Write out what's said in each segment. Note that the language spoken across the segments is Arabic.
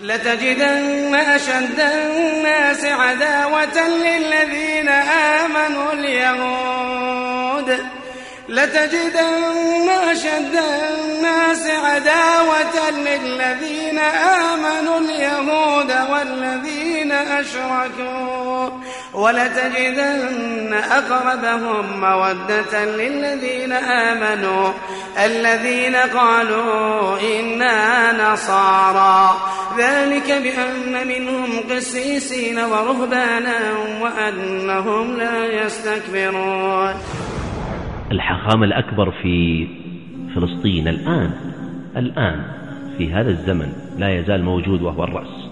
لتجدن أشد الناس عداوة للذين آمنوا اليهود. لتجدن أشد الناس عداوة للذين آمنوا اليهود والذين أشركوا. ولتجدن أقربهم مودة للذين آمنوا الذين قالوا إنا نصارى. ذلك بأن منهم قسيسين ورهبانا وأنهم لا يستكبرون. الحاخام الأكبر في فلسطين الآن الآن في هذا الزمن لا يزال موجود وهو الرأس.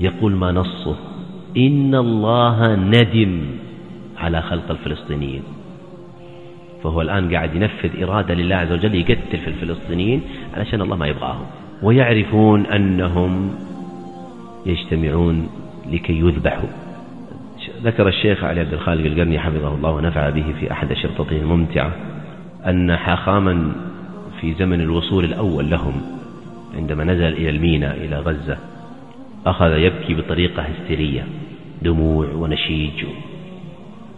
يقول ما نصه؟ إن الله ندم على خلق الفلسطينيين. فهو الآن قاعد ينفذ إرادة لله عز وجل يقتل في الفلسطينيين علشان الله ما يبغاهم. ويعرفون أنهم يجتمعون لكي يذبحوا. ذكر الشيخ علي عبد الخالق القرني حفظه الله ونفع به في أحد أشرطته الممتعة أن حاخاما في زمن الوصول الأول لهم عندما نزل إلى الميناء إلى غزة أخذ يبكي بطريقة هستيرية دموع ونشيج.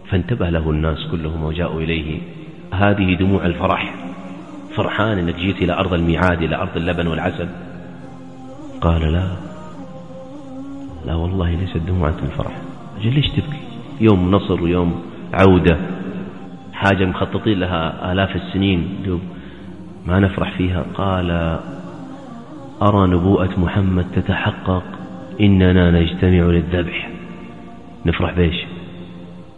فانتبه له الناس كلهم وجاءوا إليه. هذه دموع الفرح فرحان أنك جيت إلى أرض الميعاد إلى أرض اللبن والعسل. قال لا لا والله ليست دموعة الفرح. أجل ليش تبكي؟ يوم نصر ويوم عودة. حاجة مخططين لها آلاف السنين. ما نفرح فيها. قال أرى نبوءة محمد تتحقق. إننا نجتمع للذبح. نفرح بيش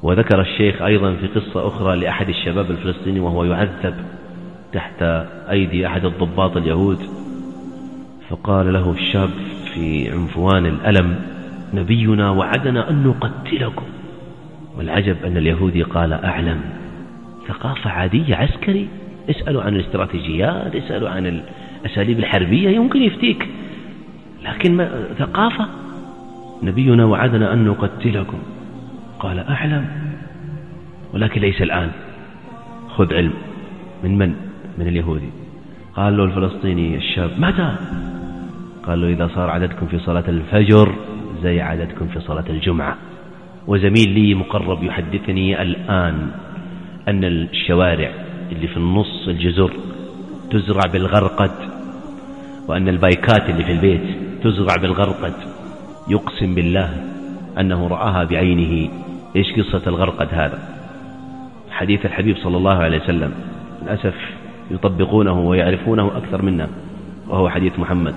وذكر الشيخ أيضا في قصة أخرى لأحد الشباب الفلسطيني وهو يعذب تحت أيدي أحد الضباط اليهود. فقال له الشاب في عنفوان الألم نبينا وعدنا أن نقتلكم. والعجب أن اليهودي قال أعلم. ثقافة عادية عسكري. اسألوا عن الاستراتيجيات اسألوا عن الأساليب الحربية. يمكن يفتيك لكن ما ثقافة؟ نبينا وعدنا أن نقتلكم. قال أعلم. ولكن ليس الآن. خذ علم. من من؟ من اليهودي. قال له الفلسطيني الشاب متى؟ قال له إذا صار عددكم في صلاة الفجر زي عددكم في صلاة الجمعة. وزميل لي مقرب يحدثني الآن أن الشوارع اللي في النص الجزر تزرع بالغرقد وأن البايكات اللي في البيت تزرع بالغرقد. يقسم بالله أنه رآها بعينه. إيش قصة الغرقد هذا؟ حديث الحبيب صلى الله عليه وسلم. للأسف يطبقونه ويعرفونه أكثر منا وهو حديث محمد.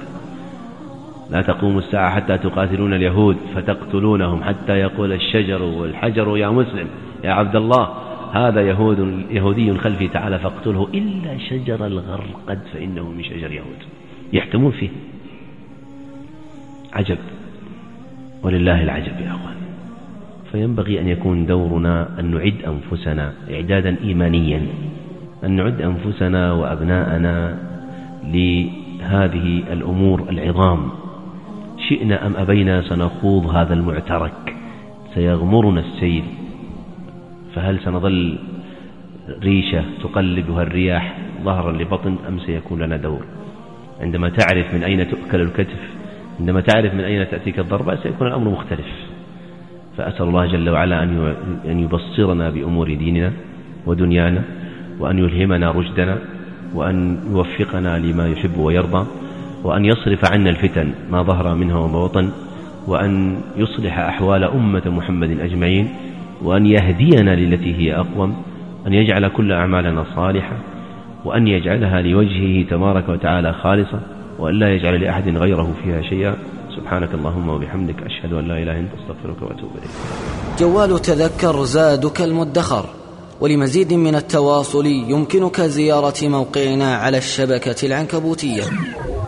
لا تقوم الساعة حتى تقاتلون اليهود فتقتلونهم حتى يقول الشجر والحجر يا مسلم يا عبد الله هذا يهود يهودي خلفي تعالى فاقتله إلا شجر الغرقد فإنه من شجر يهود. يحتمون فيه. عجب. ولله العجب يا أخوان. فينبغي أن يكون دورنا أن نعد أنفسنا إعدادا إيمانيا أن نعد أنفسنا وأبناءنا لهذه الأمور العظام. شئنا أم أبينا سنخوض هذا المعترك؟ سيغمرنا السيل. فهل سنظل ريشة تقلبها الرياح ظهرا لبطن أم سيكون لنا دور؟ عندما تعرف من أين تؤكل الكتف عندما تعرف من أين تأتيك الضربة سيكون الأمر مختلف. فأسأل الله جل وعلا أن يبصرنا بأمور ديننا ودنيانا وأن يلهمنا رشدنا وأن يوفقنا لما يحب ويرضى وأن يصرف عنا الفتن ما ظهر منها وما بطن وأن يصلح أحوال أمة محمد أجمعين وأن يهدينا للتي هي أقوم أن يجعل كل أعمالنا صالحة وأن يجعلها لوجهه تبارك وتعالى خالصة وأن لا يجعل لأحد غيره فيها شيئا. سبحانك اللهم وبحمدك أشهد أن لا إله أنت أستغفرك وأتوب إليك. جوال تذكر زادك المدخر ولمزيد من التواصل يمكنك زيارة موقعنا على الشبكة العنكبوتية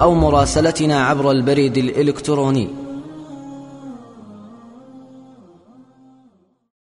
أو مراسلتنا عبر البريد الإلكتروني.